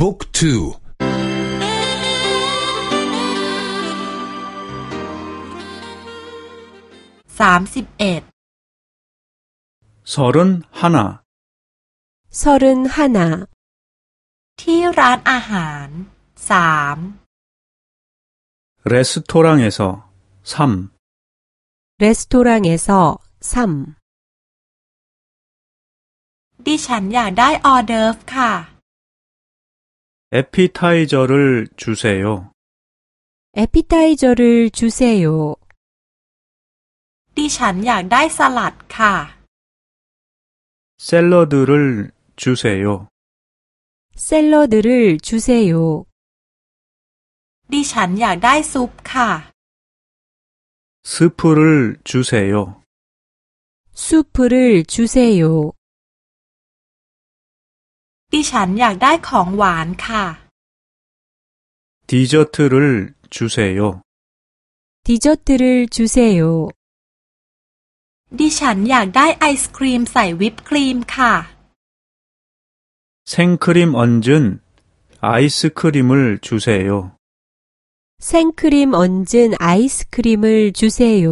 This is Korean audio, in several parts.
บุ๊กทูสามสิบเอ็ด서른하나서른하나ที่ร้านอาหารสาม 레스토랑에서3 레스토랑에서3ดิฉันอยากได้ออเดิร์ฟค่ะ 에피타이저를 주세요. 에피타이저를 주세요. ดิฉันอยากได้สลัดค่ะ 샐러드를 주세요. 샐러드를 주세요. ดิฉันอยากได้ซุปค่ะ 스프를 주세요. 수프를 주세요. ดิฉันอยากได้ของหวานค่ะ 디저트를 주세요. 디저트를 주세요. ดิฉันอยากได้ไอศครีมใส่วิปครีมค่ะ 생크림 얹은 아이스크림을 주세요. 생크림 얹은 아이스크림을 주세요.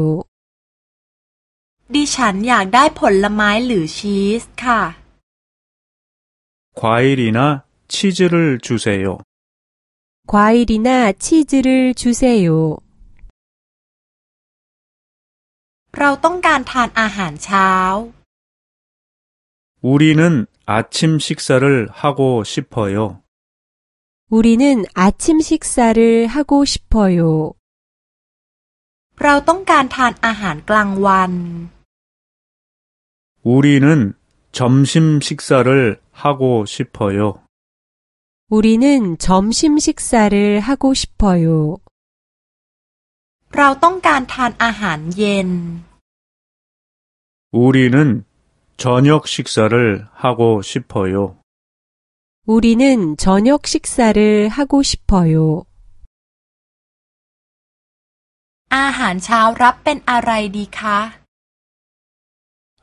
ดิฉันอยากได้ผลไม้หรือชีสค่ะ 과일이나 치즈를 주세요. 과일이나 치즈를 주세요. เราต้องการทานอาหารเช้า 우리는 아침 식사를 하고 싶어요. 우리는 아침 식사를 하고 싶어요. เราต้องการทานอาหารกลางวัน 우리는 점심 식사를 하고 싶어요. 우리는 점심 식사를 하고 싶어요. เราต้องการทานอาหารเย็น 우리는 저녁 식사를 하고 싶어요. 우리는 저녁 식사를 하고 싶어요. อาหารเช้ารับเป็นอะไรดีคะ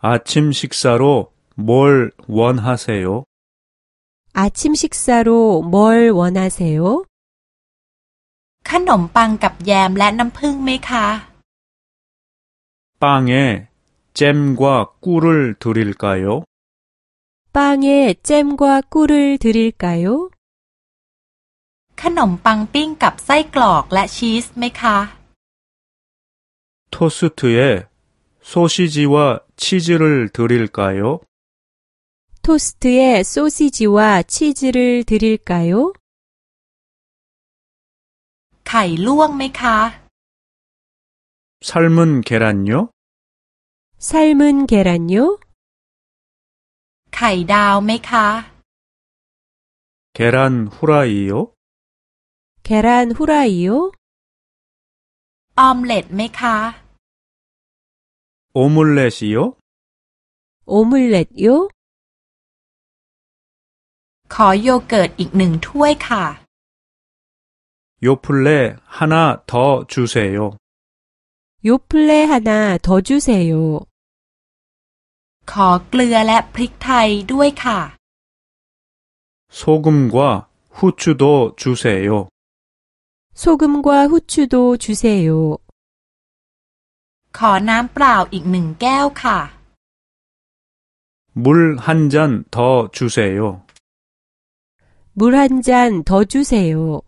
아침 식사로 뭘 원하세요? 아침 식사로 뭘 원하세요? ขนมปังกับแยมและน้ำผึ้งไหมคะ 빵에 잼과 꿀을 드릴까요? 빵에 잼과 꿀을 드릴까요? ขนมปังปิ้งกับไส้กรอกและชีสไหมคะ 토스트에 소시지와 치즈를 드릴까요? 토스트에 소시지와 치즈를 드릴까요? ไข่ลวกไหมคะ 삶은 계란요? 삶은 계란요? ไข่ดาวไหมคะ 계란 후라이요? 계란 후라이요? ออมเล็ตไหมคะ 오믈렛이요? 오믈렛요? ขอโยเกิร์ตอีกหนึ่งถ้วยค่ะ 요플레 하나 더 주세요. 요플레 하나 더 주세요. ขอเกลือและพริกไทยด้วยค่ะ 소금과 후추도 주세요. 소금과 후추도 주세요. ขอน้ำเปล่าอีกหนึ่งแก้วค่ะ 물 한 잔 더 주세요. 물 한 잔 더 주세요.